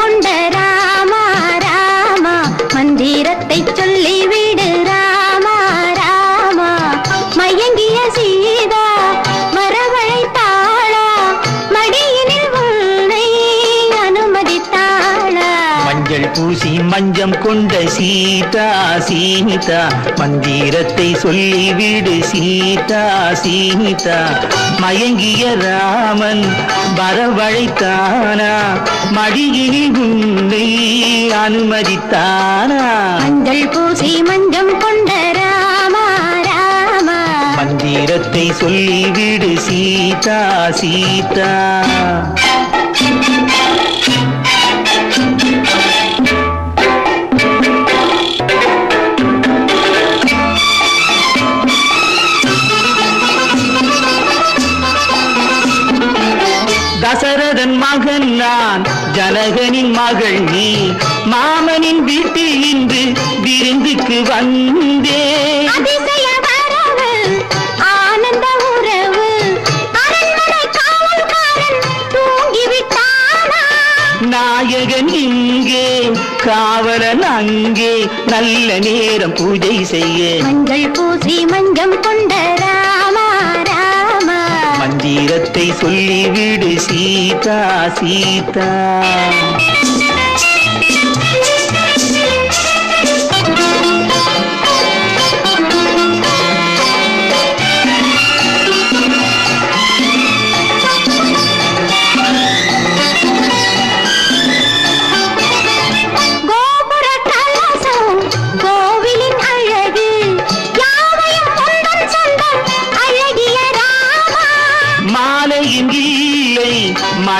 கொண்ட மஞ்சம் கொண்ட சீதா சீதா மந்திரத்தை சொல்லிவிடு சீதா சீதா மயங்கிய ராமன் வரவழைத்தானா? மடியினில் உன்னை அனுமதித்தானா? மஞ்சள் பூசி மஞ்சம் கொண்ட ராமா ராமா. மந்திரத்தை சொல்லிவிடு சீதா சீதா. மகன் நான். ஜனகனின் மகள் நீ. மாமனின் வீட்டில் இன்று விருந்துக்கு வந்தே. நாயகன் இங்கே காவலன் அங்கே. நல்ல நேரம் பூஜை செய்ய. மஞ்சள் பூசி மஞ்சம் கொண்ட மந்திரத்தை சொல்லிவிடு சீதா சீதா.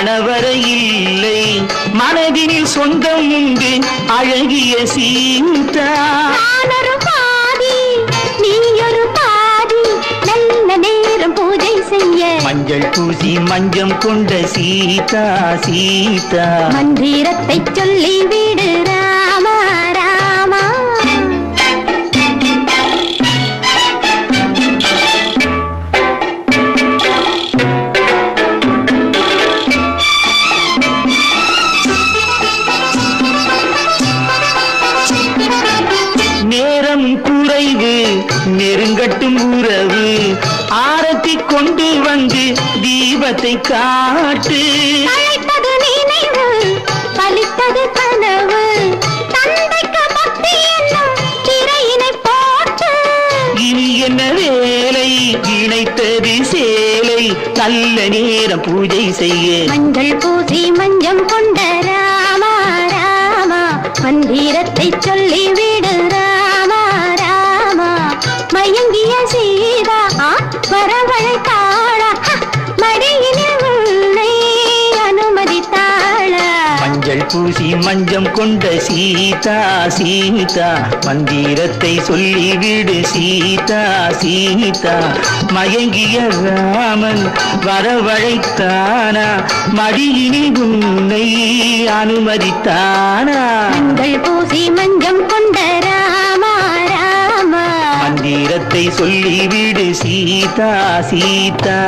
மணவரை இல்லை. மனதினில் சொந்தம் உண்டு. அழகிய சீதா. நானொரு பாதி நீயொரு பாதி. நல்ல நேரம் பூஜை செய்ய. மஞ்சள் பூசி மஞ்சம் கொண்ட சீதா சீதா. மந்திரத்தை சொல்லி விடு குறைவு நெருங்கட்டும் உறவு. ஆரத்தி கொண்டு வந்து தீபத்தை காட்டு. என்ன வேலை? இணைத்தது சேலை. நல்ல நேரம் பூஜை செய்ய. மஞ்சள் பூசி மஞ்சம் கொண்ட ராமா ராமா. மந்திரத்தை சொல்லி விடு பூசி மஞ்சம் கொண்ட சீதா சீதா மந்திரத்தை சொல்லிவிடு சீதா சீதா. மயங்கிய ராமன் வரவழைத்தானா? மடியினில் உன்னை அனுமதித்தானா? மஞ்சள் பூசி மஞ்சம் கொண்ட ராமா ராமா. மந்திரத்தை சொல்லிவிடு சீதா சீதா.